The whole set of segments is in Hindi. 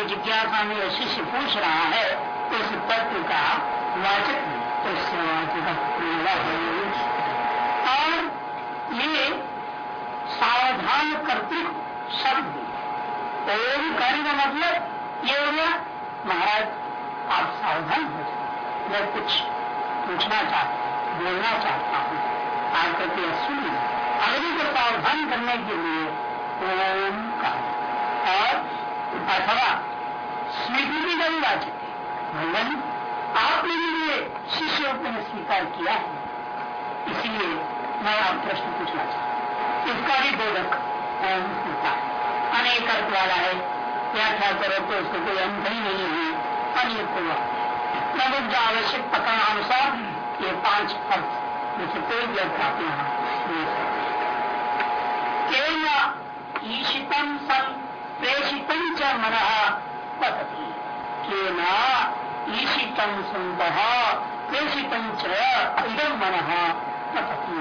की जिज्ञासा में शिष्य पूछ रहा है उस तत्व का वाचक वाचक और ये सावधान कर्तृक शब्द, ओम कार्य का मतलब ये हो गया। महाराज, आप सावधान हो जाए मैं कुछ पूछना चाहता बोलना चाहता हूँ। आप कहते सुन अगले को सावधान करने के लिए ओम का और अथवा स्मृति भी नहीं वाचक भगवान, आपने लिए शिष्य रूप में स्वीकार किया है। इसलिए मैं आप प्रश्न पूछना चाहता इसका भी बोधक होता है। अनेक अर्थ वाला है। व्याख्या करो तो उसको कोई अंत ही नहीं है। अनेक हुआ। लगभग जो आवश्यक पकड़ अनुसार ये पाँच अर्थ जैसे कोई भी अर्थ आप यहाँ ईशितम सन प्रेषितम च मन पतती केना ईशितम संत प्रेषितम च इदम मन पतती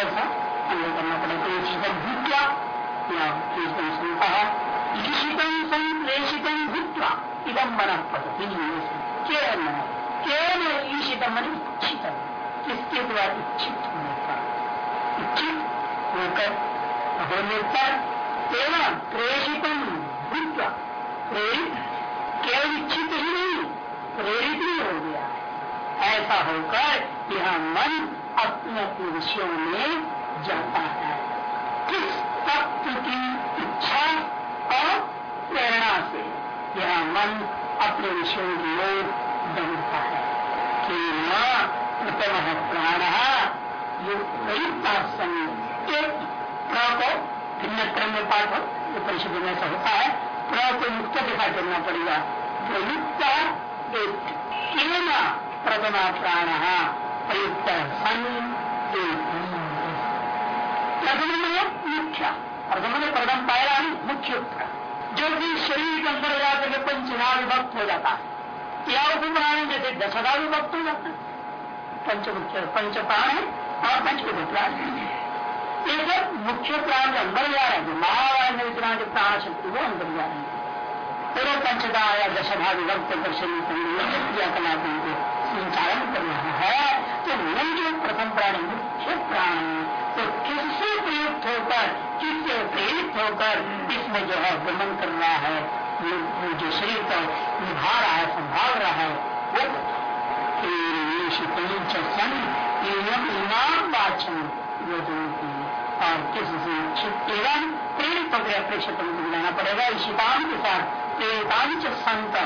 ऐसा हमें करना पड़ेगा ईशितम भूत्वा भूत्वा इदम मन पतती केन? केन ईशितम मन किसके द्वारा इच्छित होने पर इच्छित होकर होने पर प्रेषितम भूतवा। प्रेरित केवल इच्छित ही नहीं प्रेरित भी हो गया। ऐसा होकर यह मन अपने अपने विषयों में जाता है। किस तत्व की इच्छा और प्रेरणा से यह मन अपने विषयों की ओर दौड़ता है। कि माँ प्रथम प्राण युक्त एक को भिन्न क्रम में पाठ हो परिषद में ऐसा होता है। प्र को युक्त के साथ चलना पड़ेगा। प्रयुक्त एक प्रथमा प्राण, प्रयुक्त सन प्रथम में मुख्य, प्रथम में प्रथम पायरा मुख्य जो कि शरीर के अंदर जाकर के पंचधा विभक्त हो जाता है, या उपप्राण जैसे दशधा विभक्त हो जाता है। पंचमुख्य पंच प्राण और पंचमुख प्राण। ये सब मुख्य प्राण अंदर जा रहे हैं महावायु इतना जो प्राण शक्ति वो अंदर जा रहे हैं। पूरे पंचदा या दशधा विभक्त दर्शन क्रियाकलापों को संचालन कर रहा है। तो मन जो प्रथम प्राण मुख्य प्राण तो किससे प्रयुक्त होकर, किससे प्रेरित होकर इसमें जो है गमन कर रहा है? जो शरीर को निभा रहा है, संभाल रहा है, वो इनाम वाचन और किससे एवं प्रेरित होकर प्रेक्षक को मिलाना पड़ेगा ईशितान के साथ प्रेरितांच संत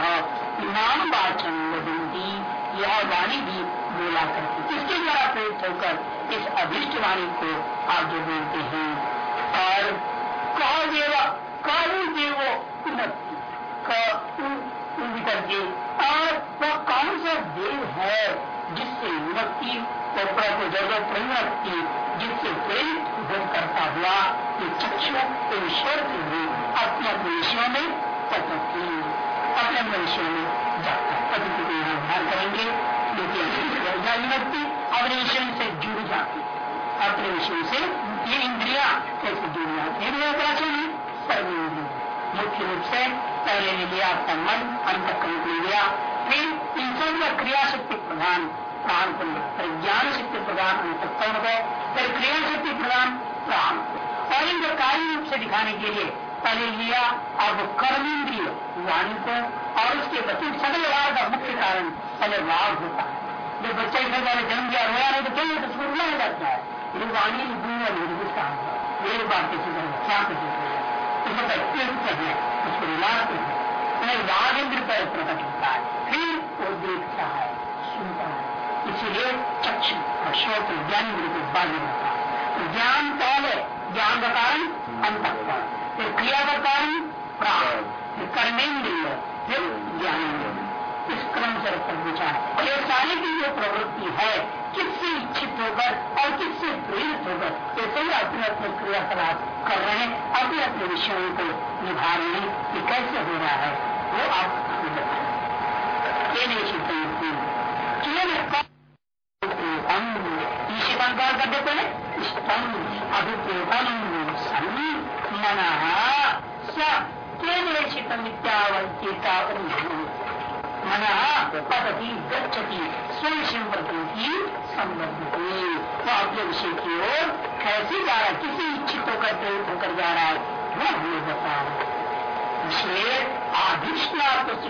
नाम वाचन वदंती यह वाणी भी बोला करती किसके द्वारा प्रेरित होकर इस अभिष्ट वाणी को जो बोलते हैं और कह देवा कालू देवो करके और वह कौन सा देव है जिससे उन्नति को जगह प्रवृत्ति जिससे प्रेरित हो करता हुआ ये चक्षु ईश्वर के हुए अपने अपने विषयों में पद्धति अपने अपने विषयों में जाता पद्धति को उद्धार करेंगे। लेकिन विभक्ति अपने विषय से जुड़ जाती। अपने विषय से ये इंद्रिया कैसे जुड़ जाती है? प्राचीन है। सर्वेन्द्रिय मुख्य रूप से पहले ले लिया आपका मन अंत ले लिया। फिर इन सब का क्रिया शक्ति प्रधान प्राण को लिया फिर ज्ञान शक्ति प्रधान अंतकरण को फिर क्रिया शक्ति प्रधान प्राण। और इनको कार्य रूप से दिखाने के लिए पहले लिया अब कर्मेंद्रिय वाणी को और उसके बच्चे सकल व्यवहार का मुख्य कारण पहले राग होता है। जब बच्चा इधर वाले जन्म दिया रोया नहीं तो क्या तो उसको रुला हो जाता है। ये वाणी दुनिया निर्दिष्ट काम है। ये बात किसी तरह क्या किसी उसमें व्यक्ति है उसको रुलाते हैं। राग इंद्र पर प्रकट होता है। फिर वो देखता है, सुनता है। इसीलिए चक्षु और ज्ञान गुरु को बाध्य रहता है। तो ज्ञान पहले, ज्ञान का कारण अंतकरण। फिर क्रिया का कारण प्राण। कर्मेंद्रिय, फिर ज्ञानेन्द्रिय इस क्रम से रखकर विचार। ये सारी की जो प्रवृत्ति है, किससे इच्छित होकर और किससे प्रेरित होकर, ये सही अपने अपने क्रियाकलाप कर रहे हैं। अपने अपने विषयों को निभा रहे हैं कि कैसे हो रहा है, वो आप हैं इष्टम अभिप्रेतम सन्नी मन केनेशितम इत्यावंतिका मन पतती गच्छति स्वयं प्रति संबद्ध वो अपने विषय की ओर कैसे जा रहा है किसी इच्छित होकर प्रेरित होकर जा रहा है वो हमें बता रहा इसलिए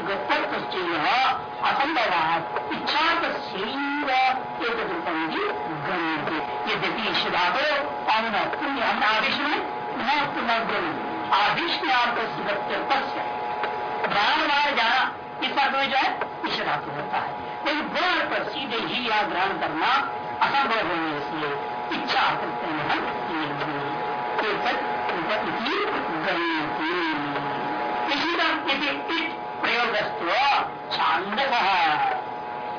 गतत्व असंभवात इच्छा एक रूपंगी गण्य यद्यपि अन्न पुण्य अन्न आदिश में न पुनर्गम आधिष्णार्थ गत्यर्थ ग्रहण बाहर जाना इस अर्थ में जो है ईश्वरात्म होता है लेकिन गुण पर सीधे ही या ग्रहण करना असंभव होने इसलिए इच्छा करते हैं हम इसी प्रयोगस्तु छांद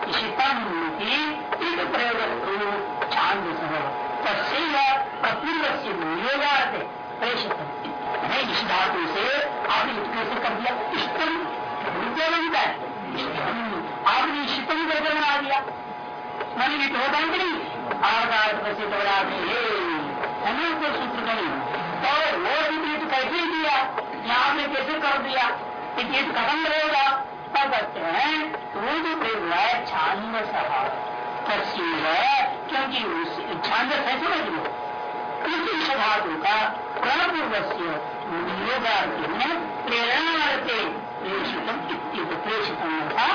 इशितम इट प्रयोगस्तु छांदस तस्व प्रपूर्व से नियोगार्थ प्रेषित इस धातु से आपने कैसे कर दिया इष्टम रुपये बनता है आपने इष्टम करके बना दिया मैंने भी तो होता है नहीं आधार प्रसिद्ध बना दिए सूत्र नहीं और वो विपरीत कैसे दिया। यहाँ आपने कैसे कर दिया गीत खत्म रहेगा तब कहते हैं प्रयोग है छांद क्योंकि छांद है समझ लो उसी धातु का प्रणपूर्व से प्रेषितम था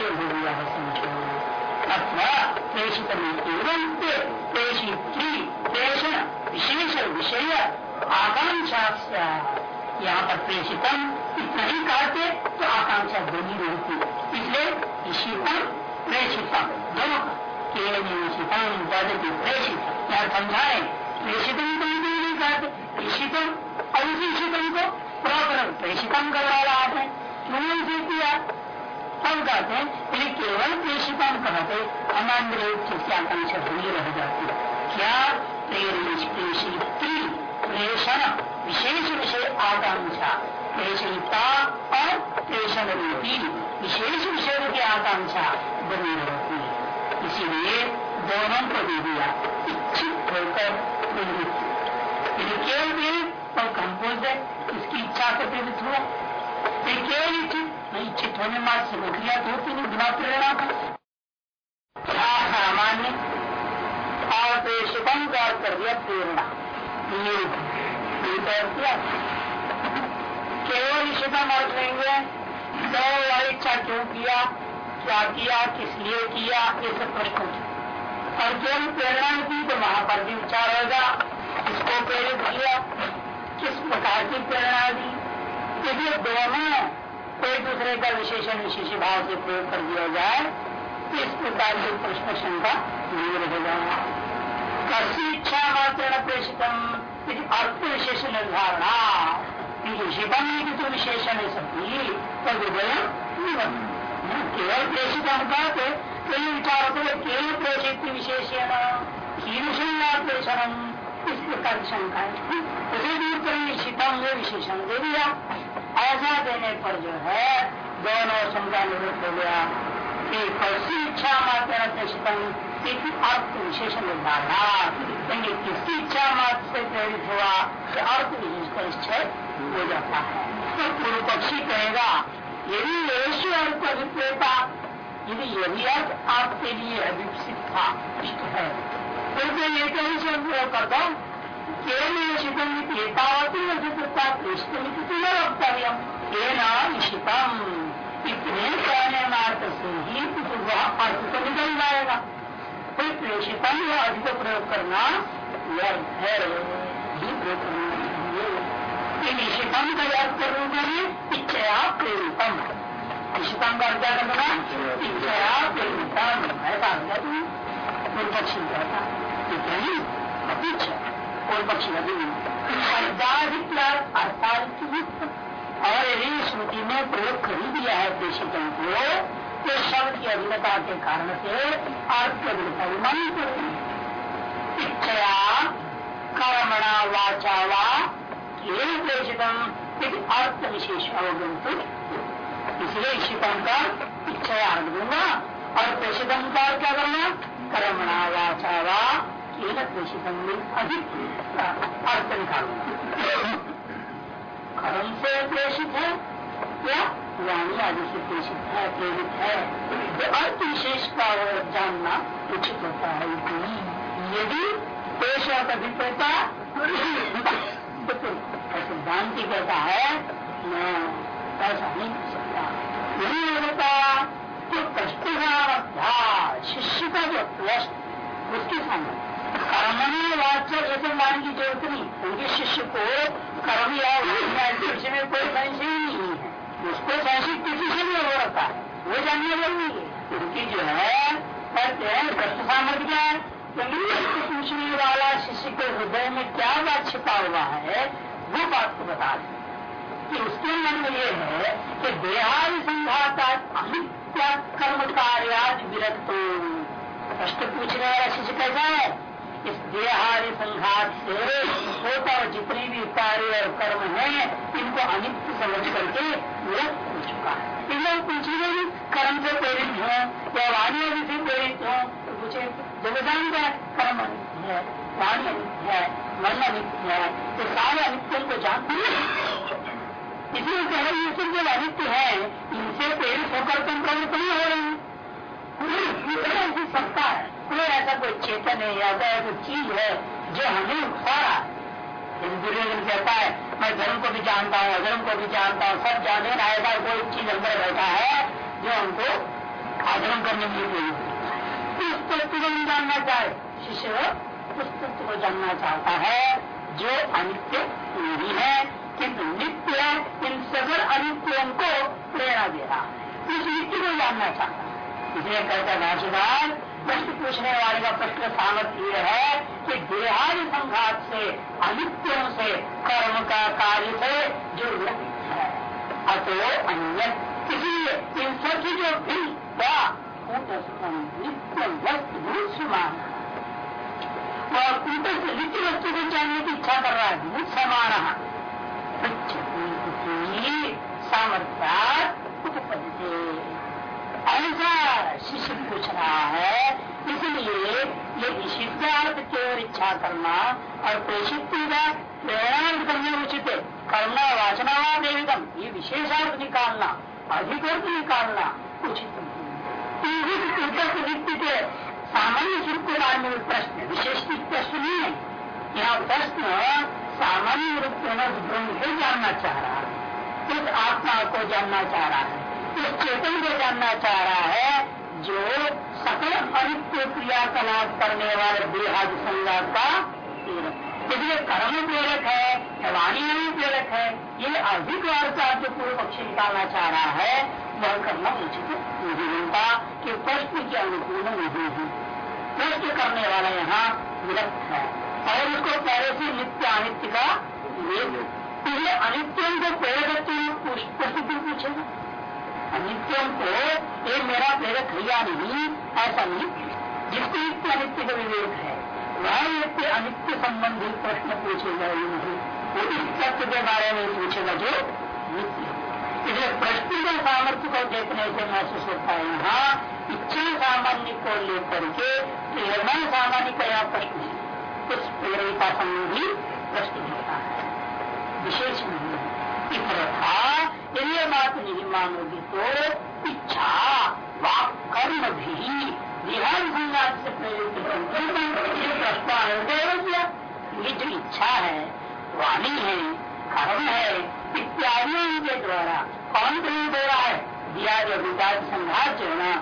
हो गया है अथवा प्रेषित प्रेषण, विशेष विषय आकांक्षा यहाँ पर प्रेषितम इतना ही कहते तो आकांक्षा बनी रहती इसलिए शीतम प्रेषितम दोनों का। केवल पद्धति प्रेषित यहाँ समझाए प्रेषितम तो नहीं कहते ईशितम और उसी शीतम को प्रॉपर प्रेषितम करवा रहा है। क्यों नहीं किया। हम कहते हैं केवल प्रेषिता कहते की आकांक्षा बनी रह जाती क्या? प्रेरित प्रेषित्री प्रेषण विशेष विषय आकांक्षा। प्रेषिता और प्रेषण रूपी विशेष विषय की आकांक्षा बनी रहती है। इसीलिए दोनों को दे दिया, इच्छित होकर यदि केवल प्रेरित और कंपोज है, इसकी इच्छा से प्रेरित हुआ। केवल इच्छित इच्छित होने मात्र से क्रिया तो होती नहीं बिना प्रेरणा का सामान्य, और प्रेषितम का कर दिया प्रेरणा। केवल इच्छितम अर्थ लेंगे तो इच्छा क्यों किया क्या किया किस लिए किया ये सब प्रश्न और केवल प्रेरणा की तो वहाँ पर भी विचार होगा किसको प्रेरित किया किस प्रकार की प्रेरणा दी यदि दोनों एक दूसरे का विशेषण विशेष भाव से प्रयोग कर दिया जाए तो इस प्रकार के प्रश्न शंका नहीं रहेगा इच्छा मात्र प्रेषितम अर्थ विशेष निर्धारणा शिवम तो विशेषण है सभी तो केवल प्रेषितम का तो कई विचार होते केवल प्रेषित विशेषण। कीर्षण प्रेषण इस प्रकार की शंका उसे दूर करेंगे शीतम विशेषण दे दिया ऐसा देने पर जो है दोनों शंका निवृत्त हो गया कि कैसी इच्छा मात्र अपेक्षितम अर्थ विशेष निर्धारणा किसकी इच्छा मात्र से प्रेरित हुआ कि अर्थ विशेष निश्चय हो जाता है। तो पूर्व पक्षी कहेगा, यदि यशु अर्थ अभिप्रेता यदि यही अर्थ आपके लिए अभिप्सित था इष्ट है। फिर तो ये कहीं से करता हूँ केन ईशितम एतावती रजतता कृष्णमिति न वक्तव्यम केना ईशितम इतने कहने मार्ग से ही वह अर्थ तो निकल जाएगा। कोई प्रेषितम या अधिक प्रयोग करना है। प्रयोग करना निशितम का याद करने इच्छया प्रेरितम। निशितम का क्या करना इच्छया प्रेरितम। ऐसा पूर्व पक्षी कहता है अपेक्षा पक्ष नहीं। अर्थाधिक और यदि स्मृति में प्रयोग ही दिया है प्रेषितों को तो शब्द की अभिन्नता के कारण से पड़ेगी इच्छया वाचा वा प्रेषितम अर्थ विशेष इसलिए का इच्छा अर्थ दूँगा और प्रेषितम का क्या करना कर्मणा वाचा अधिक अर्थ निकालूँगा कर्म से प्रेषित है या वाणी आदि से प्रेषित है प्रेरित है। तो अर्थ विशेष का जानना उचित होता है। यदि पेश अभिप्रेता सिद्धांति कहता है, मैं ऐसा नहीं कर सकता। नहीं होता तो प्रश्न शिष्य का जो प्रश्न, उसके सामने कर्मणीय वाच्य जैसे मान की ज़रूरत नहीं उनके शिष्य को कर्म या में कोई संशय नहीं। है उसको संशय किसी से भी हो रखा है। वो जानने ज़रूरी है। उनकी जो है कहते हैं प्रश्न सामर्थ्य क्या है? तो पूछने वाला शिष्य के हृदय में क्या बात छिपा हुआ है, वो बात को बता दें। कि उसके मन में ये है कि देहादि संघाता कर्म कार्याज विरक्त। प्रश्न पूछने वाला शिष्य कैसा है? इस देहादि संघात से होता और जितने भी कार्य और कर्म है, इनको अनित्य समझ करके विरक्त हो चुका है। इसलिए पूछेंगे भी कर्म से प्रेरित हो या वाणी से प्रेरित हो तो पूछे जानते हैं कर्म अनित्य है, वाणी अनित्य है, मन अनित्य है तो सारे अनित्यों को जानते हैं। इसलिए कह रहे ये जब अनित्य है, इनसे प्रेरित होकर तुम प्रवृत्त नहीं हो रहे ऐसी सत्ता है कोई ऐसा कोई चेतन है या कोई चीज़ है जो हमें है दुर्योधन कहता है, मैं धर्म को भी जानता हूँ, अधर्म को भी जानता हूँ, सब जाने आएगा कोई चीज़ अंदर बैठा है जो हमको आधर्म करने के लिए उस तत्व को जानना चाहे। शिष्य उस तत्व को जानना चाहता है, जो अनित्य नहीं है, किंतु नित्य इन सगल अनित्यों को प्रेरणा दे रहा है। इस नित्य को जानना चाहता है। इसलिए कहता भाषीदार प्रश्न पूछने वाले का प्रश्न सामर्थ्य यह है कि देहादि संघात से अनित्यों से, कर्म का कार्य से जो है, अतो अन्य इसलिए इन सबकी जो भी नित्य वस्तु और कूटस्थ नित्य वस्तु को जानने की इच्छा कर रहा है समान सामर्थ्या उपपद्य ऐसा शिष्य पूछ रहा है, इसलिए ये निषिद्धार्थ की ओर इच्छा करना और प्रेषित प्रेरणार्थ करने उचित है। करना वाचना देवितम ये विशेषार्थ निकालना, अधिकर्थ निकालना उचित के सामान्य स्वरूप के बारे में प्रश्न विशेष प्रश्न नहीं है। यह प्रश्न सामान्य रूप में ब्रह्म जानना चाह रहा है उस आत्मा को जानना चाह रहा है। चेतन को जानना चाह रहा है जो सकल अनित्य क्रियाकलाप करने वाले बेहद संघात का इसलिए कर्म प्रेरक है वाणी में प्रेरक है, ये अधिक का जो पूर्व पक्ष निकालना चाह रहा है, वह करना उचित नहीं होता कि प्रश्न के अनुकूल नहीं है। प्रश्न करने वाला यहाँ विरक्त है, और उसको पहले से नित्य अनित्य का इसलिए अनित्यम को प्रेरक प्रश्न क्यों पूछेगा? अनित्यम को ये मेरा प्रेरक है या नहीं ऐसा नहीं जिसको नित्य अनित्य का विवेक है, वह नित्य अनित्य संबंधी प्रश्न पूछेगा ही नहीं। इस तत्व के बारे में पूछेगा जो नित्य इसलिए प्रश्न के सामर्थ्य को देखने से महसूस होता है यहाँ इच्छा सामान्य को लेकर के प्रेरणा सामान्य का यह प्रश्न है। उस प्रेरिता संबंधी प्रश्न होता है। विशेष नहीं था यदि बात नहीं मानोगी तो इच्छा, वाक कर्म भी। विहार संघात से प्रेरित प्रश्न ये जो इच्छा है, वाणी है, कर्म है, इत्यादि के द्वारा कौन प्रेरित हो रहा है? दिया जो विकास संघात जो ना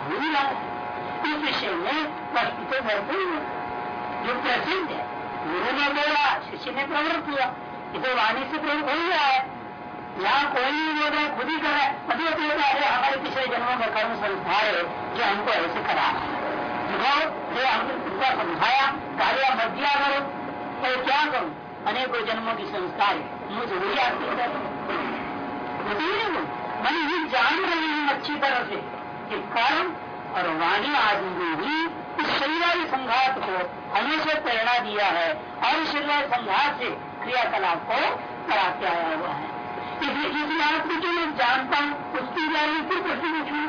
भूल रहा है। इस विषय में प्रश्न तो भरपूर जो प्रसिद्ध है, गुरु ने बोला, शिष्य ने प्रवृत्त हुआ। इसे वाणी से प्रयोग हो गया है। यहाँ कोई नहीं बोल रहा खुद ही कर रहा है। मतलब रहा है हमारे पिछले जन्मों में कर्म संस्था है जो हमको ऐसे करा। दिखाओ जो हमने तुमका समझाया गालिया मत दिया करो। तो क्या करूँ? अनेकों जन्मों की संस्था है। मुझे वही आती है। मैंने ये जान रही हूँ अच्छी तरह से कि कर्म और वाणी आदि ने ही इस शरीर संघात को हमेशा प्रेरणा दिया है। और शरीर संघात से क्रियाकलाप को कराते आया हुआ है। इसलिए जिस आत्म जो मैं जानता हूँ, उसकी जाने फिर प्रश्न पूछू।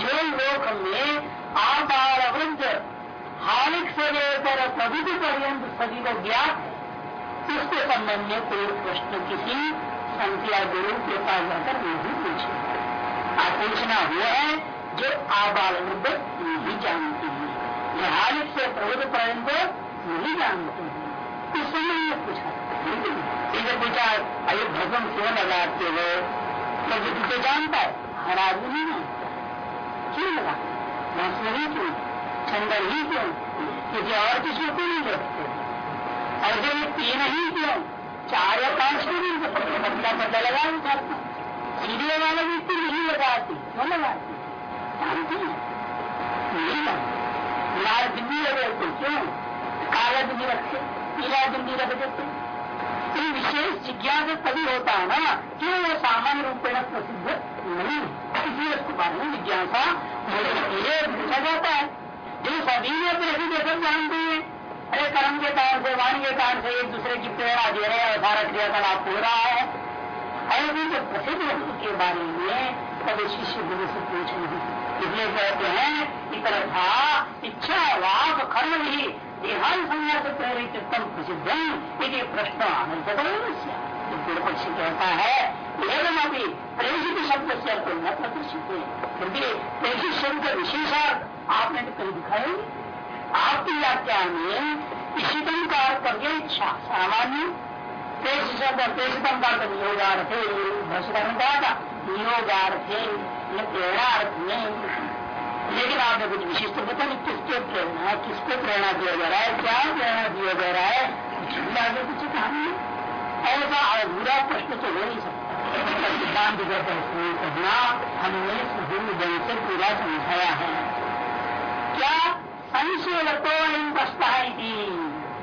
जो लोक में आकार वृद्ध हालिक से लेकर प्रभुति पर्यंत सभी को ज्ञात, उसके संबंध में कोई प्रश्न किसी संख्या गुरु के पास जाकर नहीं पूछे। पूछना हुआ है, जो आबाल वृद्ध नहीं जानते हैं हालिक से प्रभुति पर्यंत नहीं जानते। हैं इस समय में पूछा इसे पूछा अरे भगवान क्यों लगाते हो तो जानता है हर आदमी जानता क्यों लगा भस्म ही क्यों चंदन ही क्यों किसी और किसी को नहीं रखते और जो ये तीन ही क्यों चार या पाँच को नहीं बदला बदला लगा उठाते सीधे वाले भी तीन नहीं लगाती क्यों लगाती जानती है नहीं लाल बिंदी लगे तो क्यों काला बिंदी रखते विशेष जिज्ञासा तभी होता है ना, कि वो सामान्य रूप में प्रसिद्ध नहीं इसलिए उसको बाद में जिज्ञासा पूछा जाता है। जो सभी ने अपने जैसे जानते हैं। अरे कर्म के कारण से, वाणी के कारण से एक दूसरे की प्रेरणा दे रहे हैं सारा क्रियाकलाप हो रहा है। ऐसे जो प्रसिद्ध वस्तु के बारे में कभी शिष्य गुरु से पूछ नहीं। इसलिए कहते हैं इतर था इच्छा वाक कर्म ही देहान संज्ञा से प्रेरित उत्तम प्रसिद्ध यदि प्रश्न आनंद पूर्व कहता है एवं अभी प्रेषित शब्द से अर्थ न प्रदर्शित क्योंकि प्रेषित शब्द का विशेषार्थ आपने तो कहीं दिखाया आपकी व्याख्या में इशितम का अर्थ इच्छा, सामान्य। पेश शब्द पेशितम का अर्थ नियोगार्थ था। नियोगार्थ प्रेरणार्थ में लेकिन आपने कुछ विशिष्ट, पता नहीं किसके प्रेरणा किसको प्रेरणा दिया जा रहा है, क्या प्रेरणा दिया जा रहा है आगे कुछ कहानी ऐसा अधूरा प्रश्न तो हो नहीं सकता। सिद्धांत हैं कहना, हमने हिंद से पूरा समझाया है। क्या संशय तो इन बसता है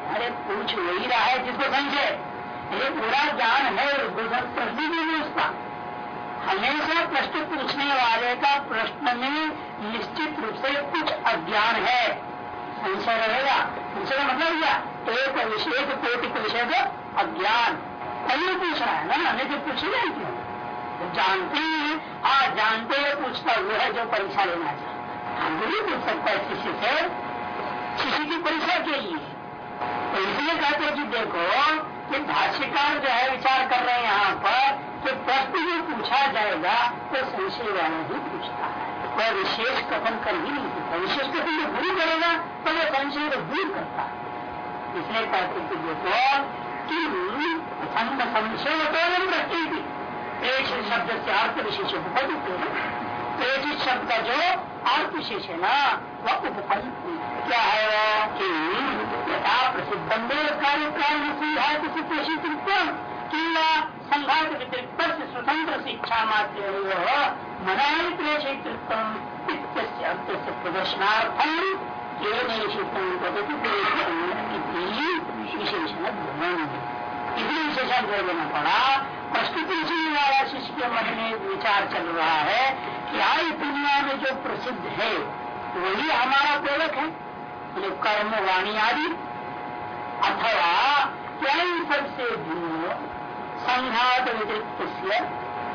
अरे, पूछ वही रहा है जिसको संशय ये पूरा ज्ञान है प्रश्न भी नहीं उसका। हमेशा प्रश्न पूछने वाले का प्रश्न में निश्चित रूप से कुछ अज्ञान है। संशय रहेगा। संशय का मतलब क्या एक विशेष कोटि का विषय को अज्ञान। पहले पूछ रहा है ना नहीं तो पूछेगा क्यों? जानते ही हाँ। जानते हुए पूछता हुआ है जो परीक्षा लेना चाहिए हम नहीं पूछ सकता है शिष्य से। शिष्य की परीक्षा के लिए। तो इसलिए कहते हैं कि देखो, कि भाष्यकार जो है विचार कर रहे हैं यहाँ पर कि प्रश्न जो पूछा जाएगा तो संशय वाला ही पूछता है। वह विशेष कथन कर ही नहीं सकता। विशेष कथन जो गुरु करेगा तो वह संशय को दूर करता है। इसलिए कहते कि देखो कि संशय तो दृष्टि एक शब्द से अर्थ विशेष उपपद प्रेरित शब्द का जो अर्थ विशेष है ना, वह उपपन्न क्या है? वो कि यथा प्रसिद्धम कार्य प्राण प्रेषित किंवा संघात व्यतिरिक्त स्वतंत्र शिक्षा मात्र मनाली प्रेषित प्रदर्शनार्थम विशेषण इसलिए विशेषण देना पड़ा प्रस्तुति से वाला शिष्य के मन में विचार चल रहा है क्या आज दुनिया में जो प्रसिद्ध है, वही हमारा प्रेरक है। जो कर्म, वाणी आदि। अथवा क्या सबसे भिन्न संघात व्यतिरिक्त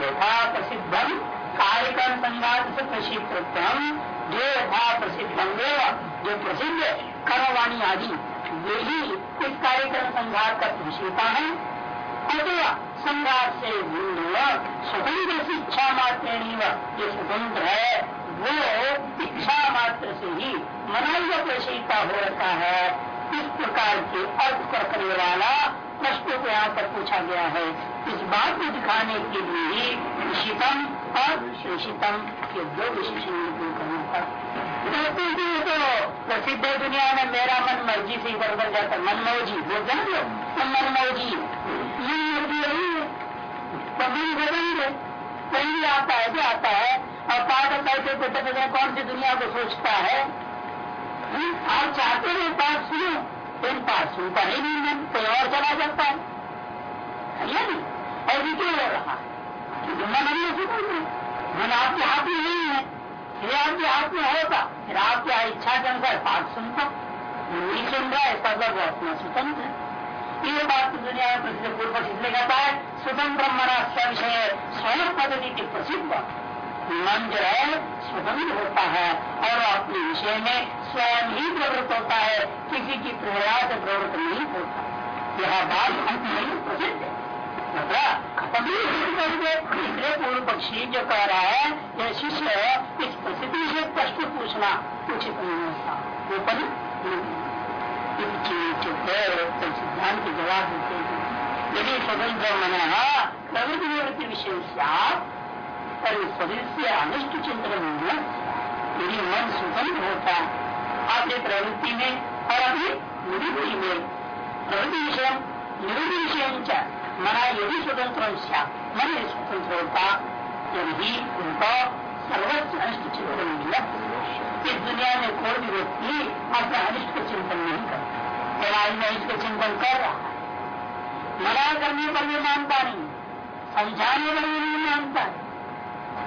यथा प्रसिद्धम कार्यक्रम संघात से प्रसिद्धम जो यथा प्रसिद्धम जो प्रसिद्ध कर्मवाणी आदि। यही इस कार्यक्रम संघात का विषयता है। अथवा संघात से भिन्न स्वतंत्र इच्छा मात्र जो स्वतंत्र है, वो इच्छा मात्र से ही मनोज प्रशीता हो रखा है। इस प्रकार के अर्थ कर करने वाला प्रश्न को यहाँ पर पूछा गया है, इस बात को दिखाने के लिए विशितम और विशेषितम के दो विशेषण करना पड़ा तो प्रसिद्ध है दुनिया में मेरा मन मर्ज़ी से इधर उधर जाता मनमोजी बोलते हैं लोग मनमोजी मन मर्ज़ी यही है कभी बदल कहीं भी आता है भी आता है, और पाठ बैठे कौन सी दुनिया को सोचता है। आप चाहते हैं पाठ सुनो। लेकिन पाठ सुनता नहीं मन कोई और चला जाता है। और क्यों हो रहा। है मन हम ऐसे बोल रहे मन आपके हाथ में नहीं है। ये आपके हाथ में होता फिर आपके क्या इच्छा के अनुसार पाठ सुनता। नहीं सुन रहा है, इसका मतलब वो अपना स्वतंत्र है। ये बात तो दुनिया में प्रसिद्ध, पूर्व इसलिए कहता है स्वतंत्र मना विषय स्वयं पद्धति की प्रसिद्ध मन जो है स्वतंत्र होता है और अपने विषय में स्वयं ही प्रवृत्त होता है। किसी की प्रेरणा से प्रवृत्त नहीं होता। यह बात नहीं प्रसिद्ध है। इसलिए पूर्व पक्षी जो कह रहा है, यह शिष्य इस प्रसिद्धि से प्रश्न पूछना उचित नहीं होता। वो पद सिद्धांत के जवाब देते हैं। यदि स्वतंत्र मन प्रवृत्ति विषय पर सदस्य अनिष्ट चिंतन यदि मन स्वतंत्र होता। अपनी प्रवृत्ति में और अपनी निवृत्ति में प्रवृत्ति विषय निवृत्ति विषय मना यदि स्वतंत्र मन यदि स्वतंत्र होता, यदि उनको सर्वस्व अनिष्ट चिंतन मिला इस दुनिया में कोई भी व्यक्ति अपने अनिष्ट चिंतन नहीं करता। आज में इसका चिंतन कर रहा है। मना करने पर भी मानता नहीं। समझाने पर भी नहीं मानता है।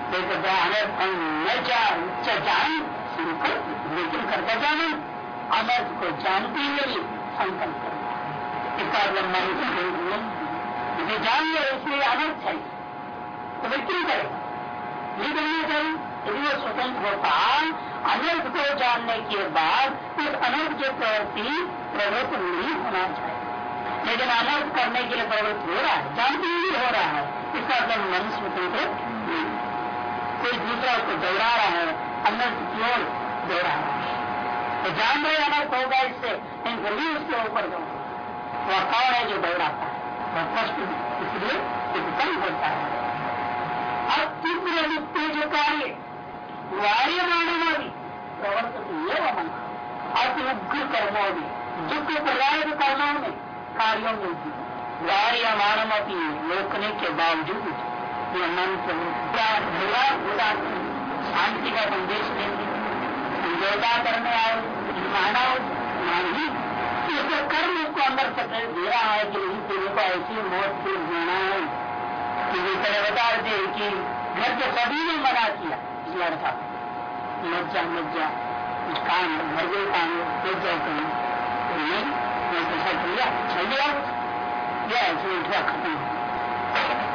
न जान संकल्प लेकिन करता जाना। अनर्थ को जानते हुए संकल्प। करना है इसका मन नहीं। जान ले इसलिए अनर्थ है। तो व्यक्ति करेगा नहीं करना चाहिए यदि वो स्वतंत्र होता, अनर्थ को जानने के बाद उस अनर्थ के प्रवृत्ति प्रवृत्त नहीं होना चाहिए। लेकिन अनर्थ करने के लिए प्रवृत्त हो रहा है, जानते ही हो रहा है। इसका मतलब मन स्वतंत्र नहीं। कोई दूसरा उसको दौड़ा रहा है अंदर की ओर दौड़ा रहा है। तो जान रहे अनर्थ होगा इससे लेकिन फिर भी उसके ऊपर दौड़ा। वह कौन है जो दौड़ाता है? वह प्रश्न इसलिए कम होता है। अब तीसरे जो कार्य वार्यमाणमादि प्रवर्तन ये मन अति उग्र कर्मों में दुख प्रदायक कर्मों में कार्यों में भी। वार्यमाणम अपनी रोकने के बावजूद शांति का संदेश देंगे। समझौता करने आओ मानव मानी इसका कर्म उसको अंदर से दे रहा है कि नहीं तेरे को ऐसी मौत से देना है। कि तरह बता दे कि घर के सभी ने मना किया, इस लड़का मज्जा मज्जा काम घर गए काम हो जाए कहीं तो नहीं, मैं तो लिया चल गया। ऐसे उठा खत्म।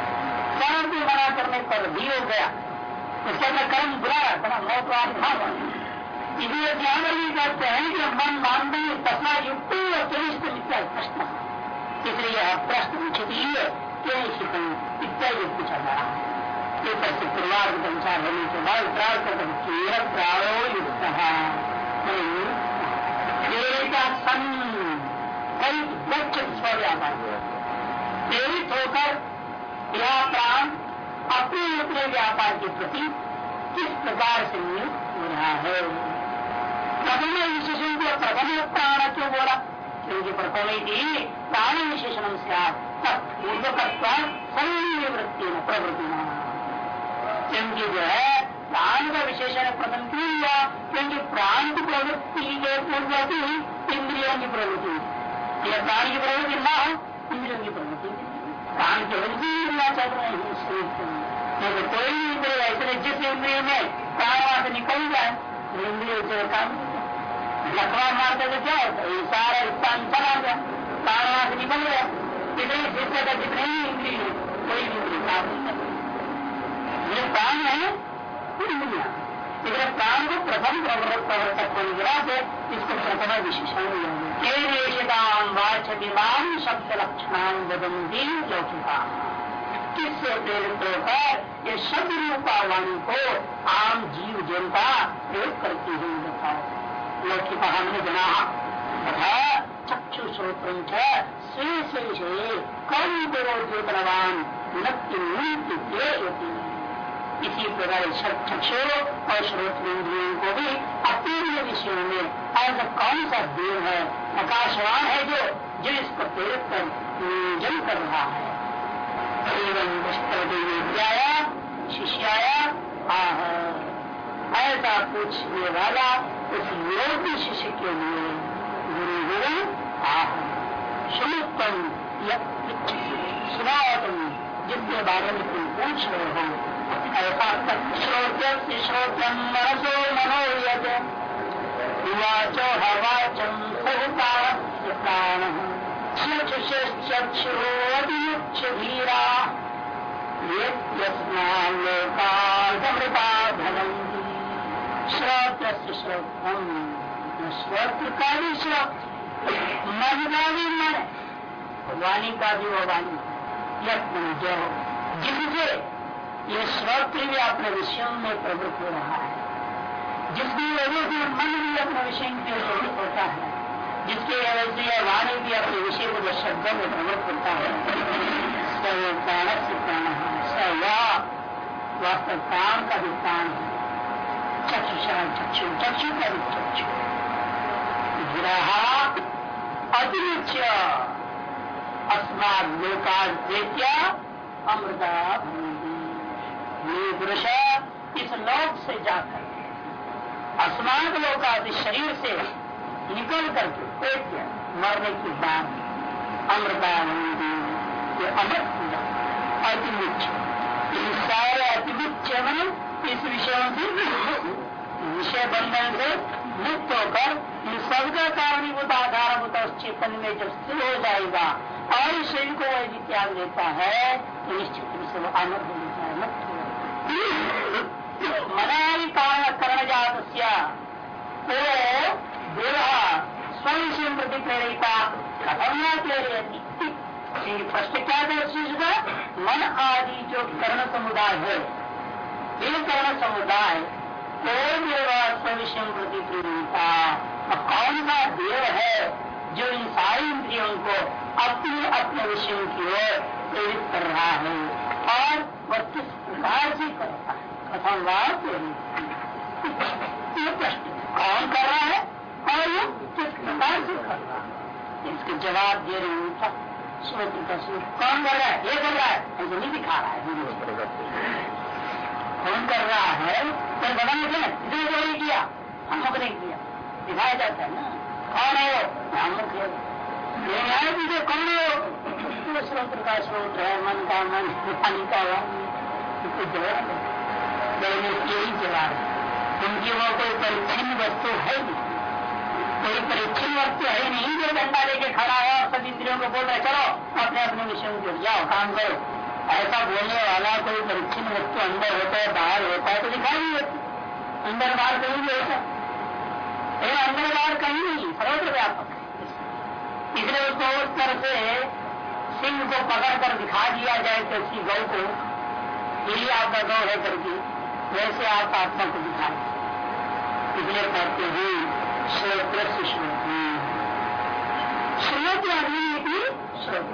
कर्म भी मना करने पर भी हो गया। उसके अंदर कर्म बुरा है, बड़ा मौत तो आप था इसलिए ध्यान भी कहते हैं कि मन हैं तस्मा युक्त और चरिष्ठ मिथ्या प्रश्न। इसलिए यह प्रश्न उचित ही है, क्यों शिकन इत्यादि पूछा जा रहा है। से पूर्वार्थ का विचार होने के बाद प्रार्थ केवल प्राणो युक्त। कई वृक्ष स्वव्यापार प्रेरित होकर यह प्राण अपने अपने व्यापार के प्रति किस प्रकार से नियुक्त हो रहा है? प्रथम विशेषण को प्रथम प्राण क्यों बोला? क्योंकि प्रथम प्राण विशेषण से पूर्वकत्व संवृत्ति प्रवृत्ति क्योंकि जो है, प्राण का विशेषण प्रथम क्यों हुआ? क्योंकि प्राण की प्रवृत्ति के पूर्व ही इंद्रियों की प्रवृत्ति। यह प्राण की प्रवृत्ति न हो, इंद्रियों की प्राण की वृद्धि इंद्रिया चल रहे हैं शरीर तो कोई इंद्रिय ऐसे जिस इंद्रिय में प्राण वहाँ से निकल जाए तो इंद्रिय से काम लखवा मारते तो क्या होता है? सारा स्थान चला गया। प्राण वहाँ से निकल गया। इतने शिष्य का जितने ही इंद्रिय कोई इंद्रिय काम नहीं करता। ये प्राण है इंद्रिया। प्राण को प्रथम प्रवर्तक होने के बाद इसको प्रथम विशेषण वाचमान शब्द लक्षणान बदंती लौकिका किससे प्रेरित होकर ये शब्द रूपा वाणी को आम जीव जनता प्रयोग करती हुई बताओ? लौकिका हमने जना, तथा चक्षु श्रोत्र स्वे स्वे कौन विरोधोतनवान नक्ति होती इसी प्रकार चक्षु और श्रोतेन्द्रियों को भी अपने विषयों में ऐसा कौन सा देव है प्रकाशवान है जो जो इसको प्रेरित कर, नियोजन कर रहा है? एवं विद्याया, शिष्याया, आह, ऐसा पूछने वाला उस योग्य शिष्य के लिए गुरु गुरु, आह सुनुत्तम सुनाओ तुम जिसके बारे में तुम पूछ रहे हो। ऐसा श्रोत श्रोतम मनसो मनोयत उवाचो हवाचम सहुतारस्य प्राणः चक्षुषश्चक्षुरोऽधियुच्च धीरा लोकामृता श्रोत्र का भी मन का वाणी का भी वो वाणी यत्न जो जिससे ये श्रोत्र भी अपने विषयों में प्रवृत्त हो रहा है। जिसकी वजह से मन भी अपने विषय में प्रवृत्त होता है, जिसके वजह से यह वाणी भी अपने विषय को शब्दों में प्रवृत्त होता है। प्राण से प्राण वास्तव प्राण का भी प्राण है। चक्षुषा चक्षु चक्षु का भी चक्षु। गिरा अतिरिच अस्माद लोकाद्वेत्या अमृता पुरुष इस लोक से जाकर अस्माद लोकादि शरीर से निकल करके पेट मरने के बाद अमृता ये अमृत हुआ अतिमुच्च सारे अतिमुच्च मन इस विषयों से विषय बंधन से मुक्त होकर इन सबका कारणीभूत आधारभूत उस चेतन में जब स्थिर हो जाएगा और शरीर को वह त्याग देता है तो निश्चित रूप से वो अमर हो मनाली कारण कर्ण जात स्वयं प्रति प्रेरिता कथम न प्रश्न क्या था मन आदि जो कर्ण समुदाय है, ये कर्ण समुदाय कौन देव स्वविषय प्रति प्रेरिता कौन सा देव है जो इन सारी इंद्रियों को अपने अपने विषयों की ओर प्रेरित कर रहा है? और वह किस प्रकार से करता है ये कौन कर रहा है? और वो किस प्रकार से कर रहा है? इसके जवाब दे रहे हैं स्रोत का स्रोत कौन कर रहा है? ये कर रहा है। ऐसे नहीं दिखा रहा है। कौन कर रहा है? तो बताने थे इसने तो नहीं किया। हम नहीं किया। दिखाया जाता है ना। कौन है वो? हम लोग कौन है वो? स्रोत का स्रोत है, मन का मन, पानी का वाणी जवाब है यही जवाब है। उनकी वो कोई परिच्छिन्न वस्तु है नहीं। कोई परिच्छिन्न वस्तु है नहीं, जो डंडा लेके खड़ा है और सब इंद्रियों को बोल रहे, चलो, अपने अपने विषयों को जाओ, काम करो। ऐसा बोलने वाला कोई परिच्छिन्न वस्तु अंदर होता है, बाहर होता है तो दिखाई नहीं देती। अंदर बाहर कहीं भी होता है। अंदर बाहर कहीं नहीं सर्वत्र व्यापक है इसलिए उसको उस तरह से सिंह को पकड़ कर दिखा दिया जाए किसी गौ को यही आपका गौर है करके वैसे आप आत्मा को दिखा इसलिए कहते हैं, श्रोत्र श्रोत श्रोत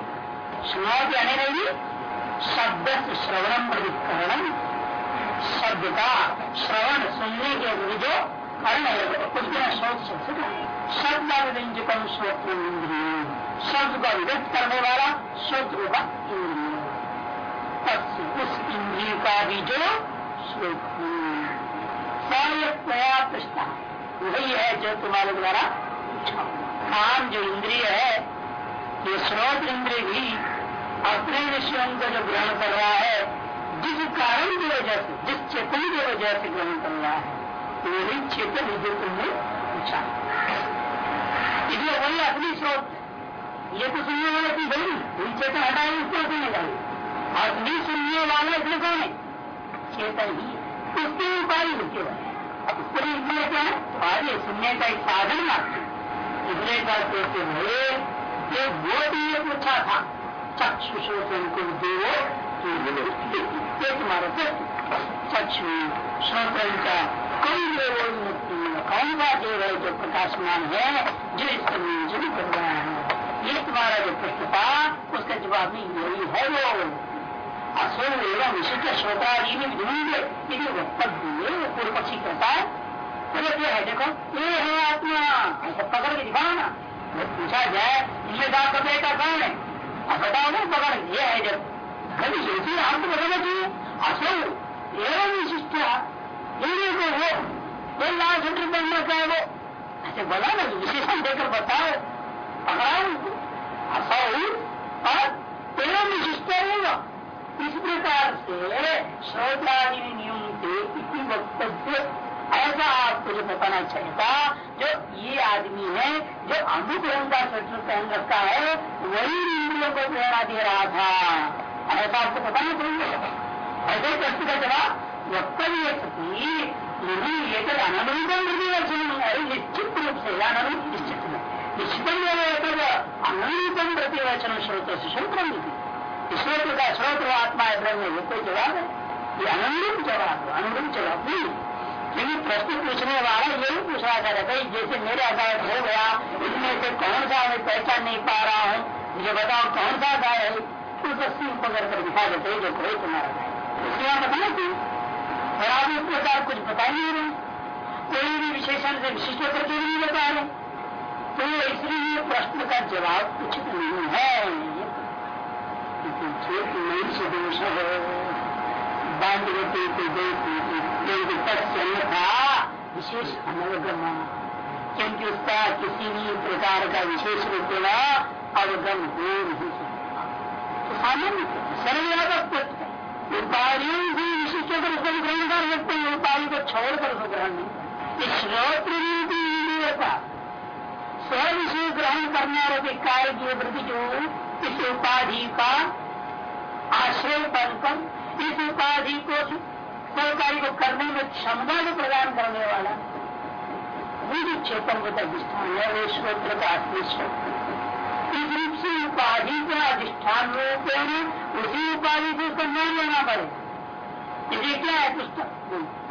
श्रोत आने नहीं शब्द श्रवणम प्रतिकरण शब्द का श्रवण सुनने के जो कर्ण है उसके श्रोत शब्द शब्द व्यंजकम श्रोत्र इंद्रिय शब्द का व्यक्त करने वाला श्रोत्र का इंद्रिय उस इंद्रिय का भी जो नया प्रश्न वही है। जो तुम्हारे द्वारा काम जो इंद्रिय है ये स्रोत इंद्रिय भी अपने विषयों को जो ग्रहण कर रहा है जिस कारण की वजह से जिस चेतन की वजह से ग्रहण कर रहा है वही चेतन जो तुमने पूछा इसलिए वही अपनी स्रोत ये तो सुनने वाले की गई वही चेतन हटाए उसको सुनने जाए भी सुनने वाले इसमें कौन है। चेतन ही उसकी उपाय केवल अब उसके लिए क्या है? कार्य सुनने का एक साधन मात्र इसलिए कहते भले ये वो भी ये पूछा था। चक्षुषोचन को देवो तुम्हारा चक्षु श्रोतन का कई देवो मुक्ति कौन सा देव है जो प्रकाशमान है, जो इस जो कर रहा है। ये तुम्हारा जो प्रश्न था, उसका जवाब नहीं यही है वो। असो एवं विशिष्ट वो पूर्व पक्षी कहता है बोले क्या है देखो ये है आत्मा ऐसा पकड़ के दिखाओ ना पूछा जाए इनमें दाग का बेटा कौन है अब बताओ ना पकड़ ये है जब कभी सोचिए आपको बताना चाहिए असल एवं विशिष्ट को वो कोई लाल सेंटर बनना क्या है वो ऐसे बोला ना विशेषण देकर बताओ पकड़ाओ उनको असल और एवं विशिष्ट होगा इस प्रकार से श्रोतादि नियम के वक्तव्य ऐसा आपको जो बताना चाहिए था जो ये आदमी है जो अमुक रंग का स्वेटर पहन रखा है वही इंद्रियों को प्रेरणा दे रहा था ऐसा आपको बताना चाहिए ऐसे प्रश्न का जवाब वक्तव्य सती नहीं ये तो अननुरूपम अरे निश्चित रूप से अननुरूप निश्चित में निश्चितम अनुरूपम प्रतिवचन श्रोत से श्रोत्र का श्रोत्र आत्मा है ब्रह्म ये कोई जवाब है? ये अनुरूप जवाब अनुरूप जवाब नहीं। क्योंकि प्रश्न पूछने वाला यही पूछ रहा था, भाई, जैसे मेरे अगायत हो गया इसमें से कौन सा मैं पहचान नहीं पा रहा हूँ? मुझे बताओ कौन सा गाय है? तो सिंह पकड़ कर दिखा देते जो कोई तुम्हारा गाय इसलिए आप बताना चाहिए और आप इस प्रकार कुछ बता नहीं रहे। कोई भी विशेषण से विशिष्ट करके भी नहीं बता रहे? तो इसलिए प्रश्न का जवाब उचित नहीं है। था विशेष अनवगम क्योंकि उसका किसी भी प्रकार का विशेष रूप में अवगम हो नहीं सकता तो सामान्य सर्वव्यापक उपाधियों से विशिष्ट कर उसको ग्रहण कर सकते हैं उपाधि को छोड़कर उसको ग्रहण नहीं श्रोत्र रूपी इंद्रिय का स्व विषय ग्रहण करने वाले कार्य की वृद्धि जो इस उपाधि का आश्रय बनकर इस उपाधि को सरकारी को करने में क्षमता को प्रदान करने वाला, वो जो चेतन को अधिष्ठान है, वो श्रोत्र का असली इस रूप से उपाधि का अधिष्ठान रूप है, उसी उपाधि को उसका लेना पड़ेगा। ये क्या है पुस्तक?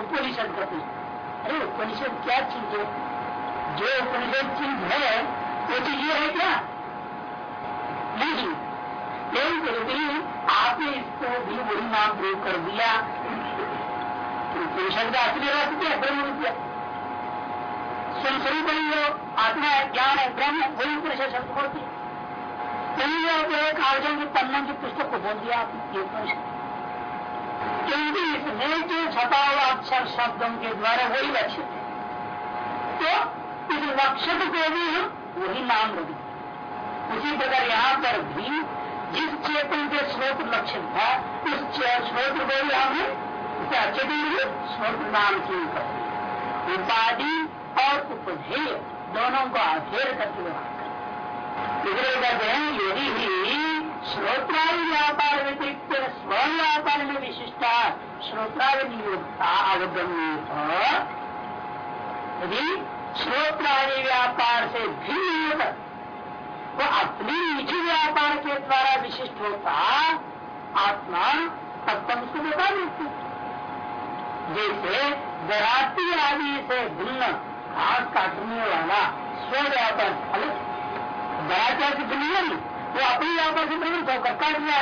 उपनिषद का पुस्तक। अरे, उपनिषद क्या चीज़ है? जो उपनिषद चीज़ है, वो चीज़ ये है क्या नहीं लेकिन फिर भी आपने इसको भी वही नाम प्रयोग कर दिया। उपनिषद का असली रस क्या ब्रह्म विद्या स्वरूप ही हो, आत्मा है, ज्ञान है, ब्रह्म वही उपनिषद शब्द बोलती है। एक कागजों की पन्नों की पुस्तक को बोल दिया आपने क्योंकि इसमें जो छपा हुआ अक्षर शब्दों के द्वारा वही लक्षित है। तो इस लक्षित को भी हम वही नाम रख उसी प्रकार यहाँ पर भी जिस चेतन के स्रोत लक्षण था उस स्रोत को भी हमने दिन स्रोत नाम की उपाधि और उपधेय दोनों को अधेर करके व्यवहार हैं। यदि ही श्रोत्रादि व्यापार व्यतिरिक्त स्व व्यापार में विशिष्टा श्रोत्रादि नियोगता अवगम्य यदि श्रोत्रादि व्यापार से भिन्न वो अपनी निजी व्यापार के द्वारा विशिष्ट होता, आत्मा तक उसको बता देते जैसे दराती आदि से भिन्न घास काटने वाला स्व व्यापार फल दयाचार की दुनिया नहीं, वो अपने व्यापार से प्रवृत्त होकर काट दिया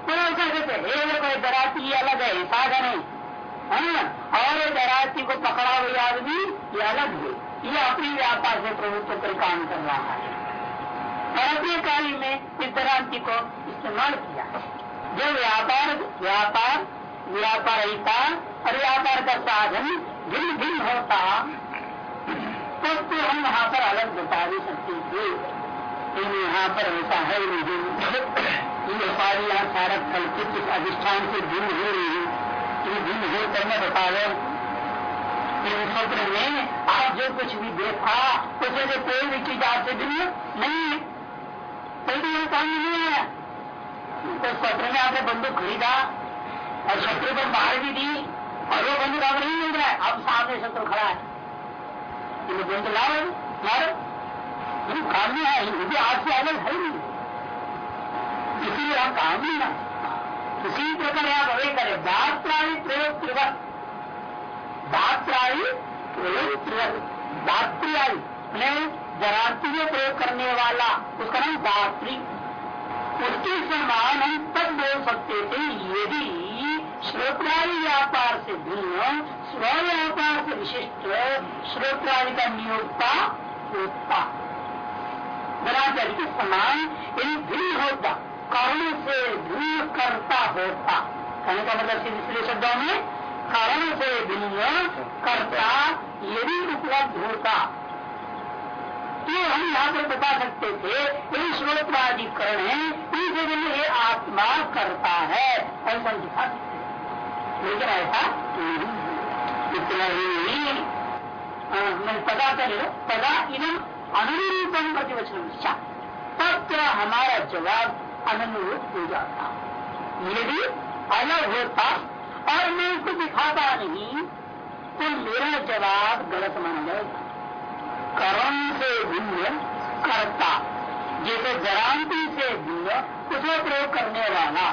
तो ऐसा कहते हे? कोई दराती अलग है साधा नहीं है। ना और दराती को पकड़ा हुआ आदमी ये अलग है। ये अपनी व्यापार से प्रवृत्त होकर काम कर रहा है। कार्य में इस दराती को इस्तेमाल किया। जो व्यापार व्यापार व्यापारिता और व्यापार का साधन भिन्न भिन्न होता तो, तो हम वहाँ पर अलग बता भी सकते थे यहाँ पर ऐसा है नहीं। ये उपाधि यहाँ सारा कल्पित अधिष्ठान से भिन्न हो रही है। ये भिन्न हो कर मैं बता रहे सूत्र में आप जो कुछ भी देखा उसमें से कोई भी चीज़ आपसे भिन्न नहीं है। कोई भी काम नहीं है। तो सत्र ने आपने बंदूक खरीदा और शत्रु पर मार भी दी और वो बंदूक आप नहीं मिल रहा है। अब सामने शत्रु खड़ा है। बंदूक लाओ, मारो। काम नहीं है ये आज से अलग है नहीं। इसीलिए हम काम नहीं ना उसी प्रकार आप वही करें। दात प्राणी प्रयोग त्रिवत दात प्राणी प्रयोग त्रिवत दात्री जरांति में प्रयोग करने वाला, उसका नाम दात्री। उसके समान हम तब बोल सकते थे, यदि श्रोत्रादि व्यापार से भिन्न, स्व व्यापार से विशिष्ट, श्रोत्रादि का नियोक्ता होता। बराबर के समान यदि भिन्न होता, कर्ण से भिन्न करता होता। कहने का मतलब दूसरे शब्दों में, कर्ण से भिन्न करता यदि उपलब्ध होता। तो हम यहाँ पर बता सकते थे ये श्रोत्राधिकरण है इनसे भिन्न ये आत्मा करता है। ऐसा दिखा लेकिन ऐसा इतना ही नहीं। पदा कर लो पदा इनम अनुरूपम प्रतिवचन तब हमारा जवाब अनुरूप हो जाता। यदि अलग होता। और मैं उसको दिखाता नहीं तो मेरा जवाब गलत माना जाएगा। कर्म से भिन्न करता। जैसे जरांति से भिन्न, उसको प्रयोग करने वाला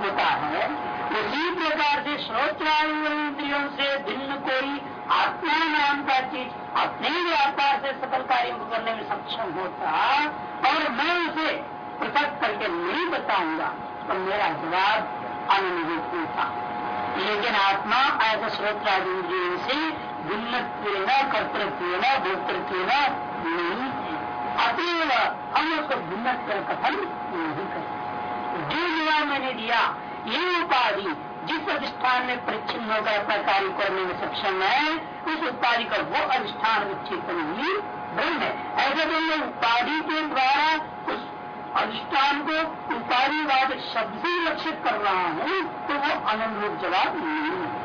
होता है। उसी प्रकार से श्रोत्रायुद्रियों से भिन्न कोई आत्मा नाम का चीज़ अपने व्यापार से सफल कार्य करने में सक्षम होता, और मैं उसे पृथक करके नहीं बताऊँगा तो मेरा जवाब अनुरूप होता। लेकिन आत्मा ऐसा श्रोत्रादि से भिन्न कर्तृत्व भोक्तृत्व नहीं अतएव हम उसको भिन्न कर कथन नहीं कर जो जवाब मैंने दिया, ये उपाधि जिस अधिष्ठान में परिच्छिन्न होकर अपना कार्य करने में सक्षम है, उस उपाधि का वो अधिष्ठान चेतन ही ब्रह्म है। ऐसे तो मैं उपाधि के द्वारा उस अधिष्ठान को उपाधिवाद शब्द से लक्षित कर रहा हूँ तो वो अनुरूप जवाब नहीं है।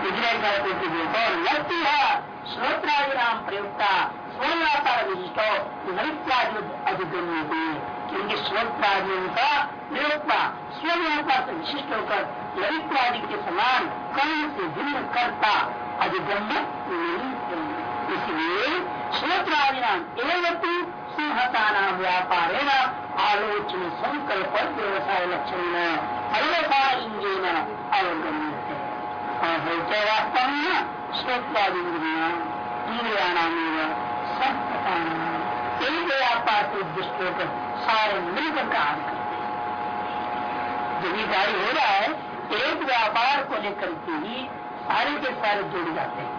और लगती है श्रोत्रादि नाम प्रयुक्ता स्वव्यापार विशिष्टो नृत्यादि अधिगम्य क्योंकि श्रोत्रादियों का प्रयोगता स्वव्यापार से विशिष्ट होकर ललित्रादि के समान कर्म से भिन्न करता अधिगम्य नहीं इसलिए श्रोत्रादि नाम एवं सिंहता नाम व्यापार आलोचन संकल्प व्यवसाय लक्षण अव्यवसाय इंद्रिय अवगम्य बोलते वास्तव में इंद्रिया नाम एक व्यापार से उद्दिष्ट होकर सारे मिलकर कार्य करते जब ये कार्य हो रहा है एक व्यापार को लेकर के ही सारे के सारे जुड़ जाते हैं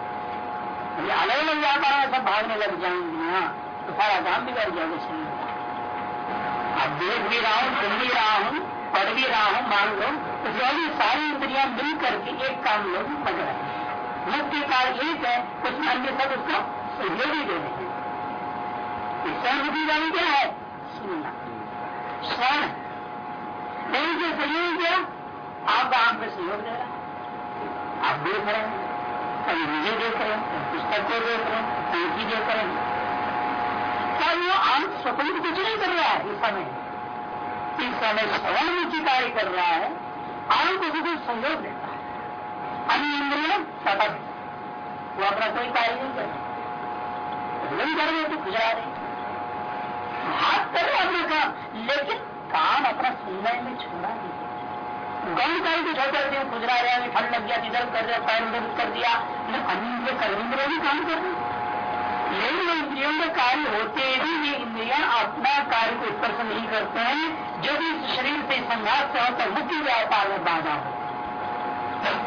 अलग अलग व्यापार में सब भागने लग जाएँगे यहाँ तो सारा काम बिगड़ जाएगा शरीर अब देख भी रहा हूँ सुन भी रहा हूँ पढ़ भी रहा हूँ मान लो तो जो सारी इंद्रिया मिल करके एक काम लोग लग रहे हैं। मुख्य कार्य एक है उसमें अन्य सब उसका सहयोग ही दे रहे हैं। सहयोगी जानी क्या है? सुनना। श्रवण नहीं से सहयोग किया आप आप में सहयोग दे रहे आप देख रहे हैं, कभी मुझे देख रहे हैं पुस्तक को देख रहे हैं कहीं देख रहे हैं। क्या वो आम स्वतंत्र कुछ नहीं कर रहा है? इस समय। इस समय श्रवण मुखी कार्य कर रहा है। आम को भी सहयोग देता है अन्य इंद्रिय सतत वो अपना कोई कार्य नहीं कर रहे। नहीं कर रहे तो गुजरा रहे हाथ कर रहे अपना काम, लेकिन काम अपना सुनने में छोड़ा नहीं गम कार्य को छोड़ करते गुजरा रहे ठंड लग गया, इधर कर रहे पैर कर दिया। अन्य कर्मेंद्र भी काम कर रहे लेकिन इंद्रियों में कार्य होते भी ये इंद्रिया अपना कार्य को स्पर्श नहीं करते हैं जब इस शरीर से संघात से होकर मुख्य व्यापार में बाधा हो।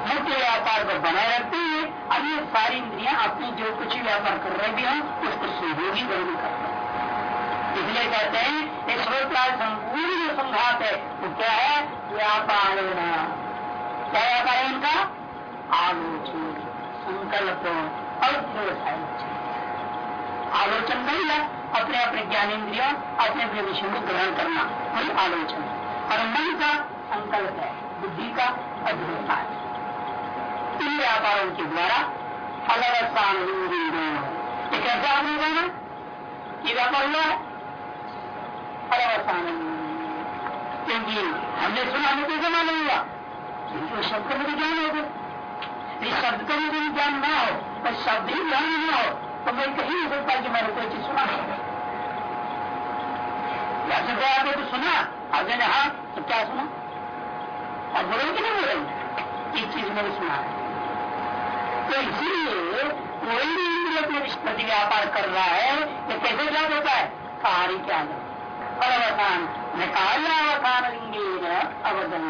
मुख्य व्यापार को बनाए रखते हुए अब ये सारी इंद्रिया अपनी जो कुछ व्यापार कर रहे भी हों, उसको सहयोगी बंद करते हैं इसलिए कहते हैं ये स्रोतराज संपूर्ण जो संघात है वो क्या है व्यापार क्या व्यापार है उनका आलोचन संकल्प और व्यवसाय आलोचन नहीं है अपने अपने ज्ञानेन्द्रियों, अपने अपने विषयों को ग्रहण करना, वही आलोचन और मन का संकल्प है, बुद्धि का अध्यवस्था है। इन व्यापारों के द्वारा फलवसान ये कैसे आपने कहना ये व्यापार हुआ है? फलवसान क्योंकि हमने सुना हमें कैसे मालूम हुआ। क्योंकि शब्द का मुझे ज्ञान हो गया शब्द का मुझे ज्ञान ना हो और शब्द ही ज्ञान नहीं हो तो मैं कहीं नहीं सकता कि मैंने कोई चीज़ सुना वैसे तो आपने तो सुना आगे ने हाँ तो क्या सुना? और बोले कि नहीं बोले? एक चीज़ मैंने सुना है। तो इसीलिए कोई भी इंद्रिय अपने प्रति व्यापार कर रहा है तो कैसे क्या होता है? कार्य क्या अवसान न कार्यावसान लिंगे अवगन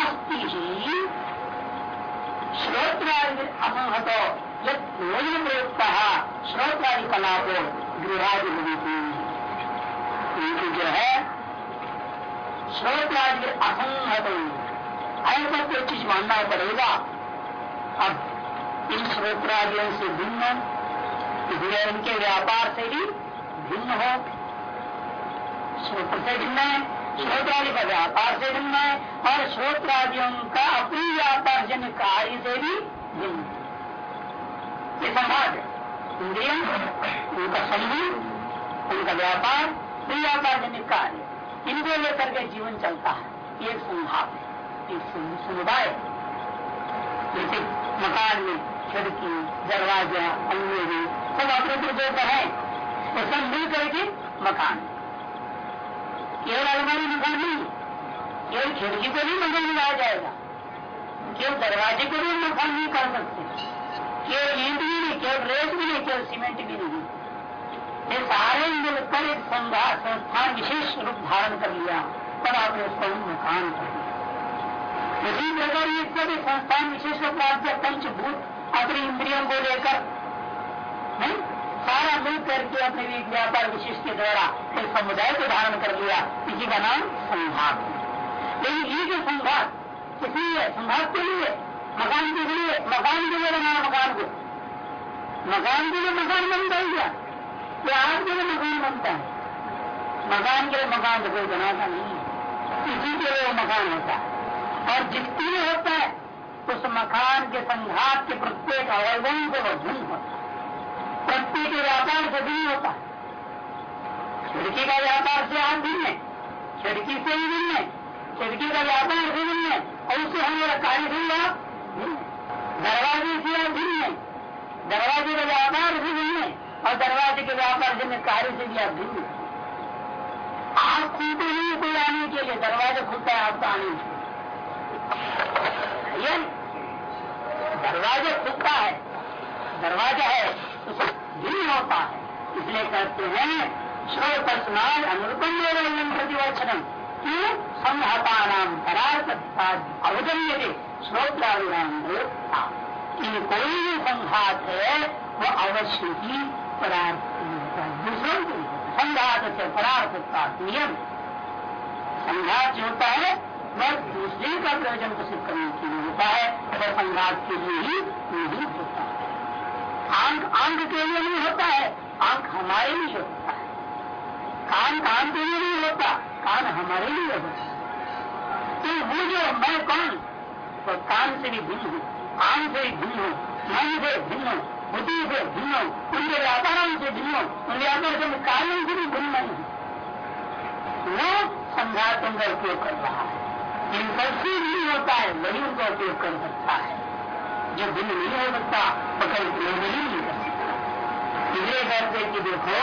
अस्थि ही श्रोत्र असंहत भोजन प्रयुक्त श्रोत्रादि कलापो गृहादि जो है, श्रोत्रादि असंहत। ऐसा कोई चीज़ मानना पड़ेगा। अब इन श्रोत्रादियों से भिन्न इसलिए इनके व्यापार से भी भिन्न हो। श्रोत्र से भिन्न है, श्रोत्रादि का व्यापार से भिन्न है, और श्रोत्रादियों का अपनी व्यापार जन कार्य से भी भिन्न। ये संभाग इंद्रिया उनका समूह उनका व्यापार व्यापार जनित कार्य इनको लेकर के जीवन चलता है? एक संभाग है एक समुदाय जैसे मकान में खिड़की दरवाज़ा अलमेरी सब अपने जो है वो सब मिल करके मकान केवल अलमारी मकान नहीं केवल खिड़की को भी मकान लगाया जाएगा केवल दरवाजे को भी मकान नहीं कर सकते केवल ईंट भी नहीं केवल रेत भी नहीं, केवल सीमेंट भी नहीं। ये सारे मिलकर एक संघा संस्थान विशेष रूप धारण कर लिया, तब आपने उसको मकान कर दिया। इसी प्रकार ये सब संस्थान विशेष रूप पंचभूत अपनी इंद्रियों को लेकर सारा मिल करके अपने व्यापार विशेष के द्वारा एक समुदाय को धारण कर लिया, इसी का नाम संघात लेकिन ये जो संघात इसलिए संघात के लिए मकान के लिए, मकान के लिए बनाना मकान को। मकान के लिए मकान बनता ही क्या तो के लिए मकान बनता है। मकान के लिए मकान तो कोई बनाता नहीं है। इसी के लिए मकान होता है। और लिए होता है, उस मकान के संघात के प्रत्येक अवयवों को वो भिन्न होता है। प्रत्येक व्यापार से भिन्न होता है। खिड़की का व्यापार से आप भिन्न है खिड़की से ही भिन्न है खिड़की का व्यापार से भिन्न है और उससे हमारा कार्य भी आप दरवाजे आप भिन्न है दरवाजे का व्यापार भी भिन्न है और दरवाजे के व्यापार कार्य से भी भिन्न आप खुलते नहीं कोई आने के लिए दरवाज़ा खुलता है, आपका आने के दरवाज़ा खुलता है, दरवाज़ा है सब भिन्न होता है। इसलिए कहते हैं श्रोत स्नान अनुरूपम प्रतिवचनम क्यों? संहता नाम परार्थ अवगम्य श्रोत्राणाम इन कोई भी संघात है, वो अवश्य ही दूसरों के संघात से परार्थ का नियम संघात जो होता है वह दूसरे का प्रयोजन को सिद्ध करने के लिए होता है वह संघात के लिए ही नहीं होता है। आँख आँख के लिए नहीं होता है, आँख हमारे लिए होता है। कान कान के लिए नहीं होता, कान हमारे लिए होता है। तो वो जो मैं कौन? तो कान से भी भिन्न हूँ आँख से भी भिन्न हूँ मन से भिन्न हूँ बुद्धि से भिन्न हूँ उनके व्यापारों से भिन्न हूँ उन व्यापार से कार्यों से भी भिन्न नहीं। हूँ वो संघातों का उपयोग कर रहा है। इन सबसे भी होता है वही उनका उपयोग कर सकता है। जो भिन्न नहीं हो सकता प्रयोग ही नहीं कर सकता। इसलिए कहते कि देखो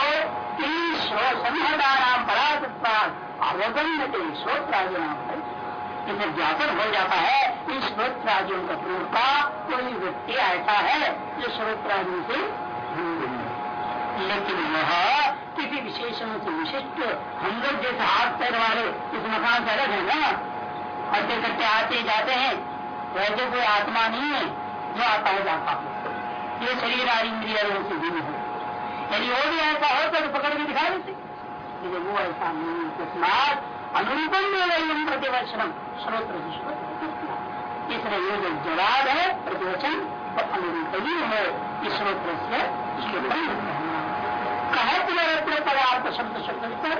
संहदाराम परासत्ता अवगम्य के श्रोत्रादि इसे ज्ञापन हो जाता है इन श्रोत्रादियों का प्रयोग का कोई व्यक्ति ऐसा है जो श्रोत्रादियों से लेकिन वह किसी विशेषण से विशिष्ट हम लोग जैसे हाथ पैर वाले इस मकान से अलग है ना? अड्डे कट्टे आते जाते हैं वैसे कोई आत्मा नहीं है, जो आता है जाता हो। ये शरीर आदि इंद्रिया से भिन्न हो। यदि वो भी ऐसा हो तो पकड़ के दिखा देते। वो ऐसा नहीं तस्मात अनुरूपम में प्रतिवचनम श्रोत्र इसलिए ये जो जवाब है, प्रतिवचन तो अनुरूप ही है, इस श्रोत्र से कहे पदार्थ शब्द शब्द विस्तार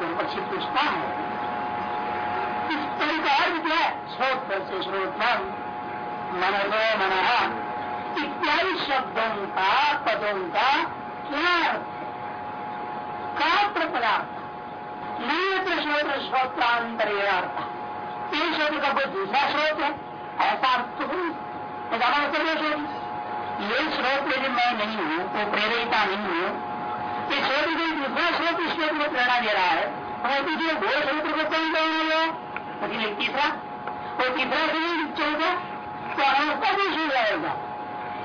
तो पक्षी पूछता है। इस पद का क्या श्रोत्र? से श्रोत्रम मनरो मन, इत्यादि शब्दों का, पदों का क्या अर्थ का पदार्थ नहीं श्रोत्र श्रोत्रांतरेणार्थ तीन श्रोत्र का कोई दूसरा स्रोत है। ऐसा अर्थ तो नहीं ये स्रोत यदि मैं नहीं हूँ तो प्रेरिता नहीं हूँ। ये स्रोत कोई दूसरा स्रोत इस श्रोत को प्रेरणा दे रहा है। और दूसरे दो स्रोत्र को कौन प्रेरणा दिया लेकिन तीसरा। वो तीसरा से नहीं चलेगा तो अवस्था भी हो जाएगा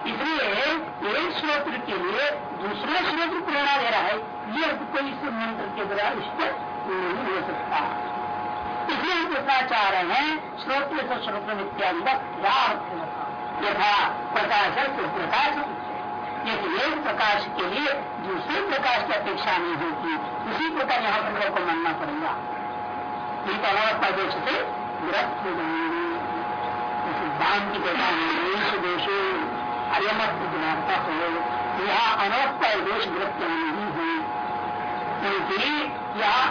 इसलिए एक स्रोत्र के लिए दूसरा स्रोत्र प्रेरणा दे रहा है। ये कोई इस मंत्र के द्वारा इष्ट नहीं हो सकता इसलिए हम पूछना चाह रहे हैं श्रोत्र से श्रोत्र इत्यादि क्या अर्थ यथा प्रकाश से प्रकाश जैसे एक प्रकाश के लिए दूसरे प्रकाश की अपेक्षा नहीं होती उसी प्रकार यहाँ पर को मानना पड़ेगा नहीं तो अनावस्था दोष से ग्रस्त हो जाएँगे सिद्धांत की कहता है दोष अयमस्त गुणात्मा हो यहाँ अनवस्था दोष ग्रस्त क्योंकि यहाँ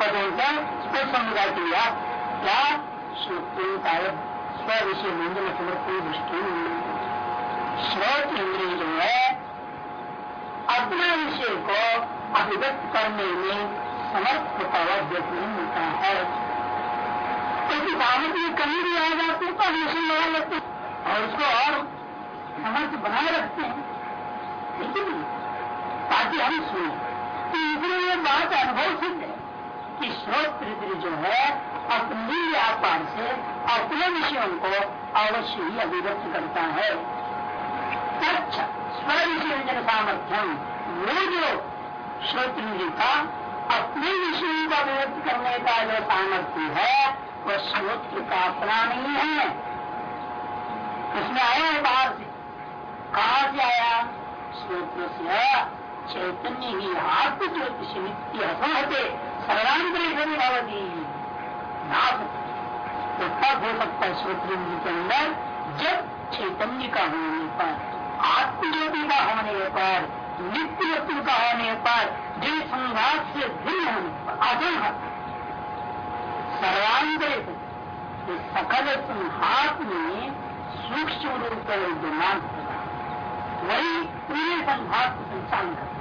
पदों का स्पष्ट समुदाय किया क्या स्व विषय मंदिर समर्पण दृष्टि श्रोत इंद्रिय जो है, अपने विषय को अभिव्यक्त करने में समर्थ होता हुआ देखने मिलता है। क्योंकि सामग्री कहीं भी आ जाते तो हमेशा लगा लेते और उसको और समर्थ बनाए रखते हैं। लेकिन ताकि हम सुने। तो इसलिए ये बात अनुभव सिद्ध है कि श्रोत जो है, अपनी व्यापार से अपने विषयों को अवश्य ही अभिव्यक्त करता है। अच्छा स्वर विषय सामर्थ्यम वो जो श्रोत्र का अपने विषय को अभिव्यक्त करने का जो सामर्थ्य है वह श्रोत्र का अपना नहीं है। उसमें आया है बाहर से कहा से आया श्रोत्र से चैतन्य ही आत्म ज्योतिष नित्य असमते सर्वांतरेशन भवती। तो तब हो सकता है श्रोत्र के अंदर जब चैतन्य का होने पर आत्मज्योति का होने पर नित्य वस्तु का होने पर जो संघात से भिन्न होने पर, अजन सर्वांतरित सकल संघात में सूक्ष्म रूप का विद्यमान वही पूरे संघात संचालन करते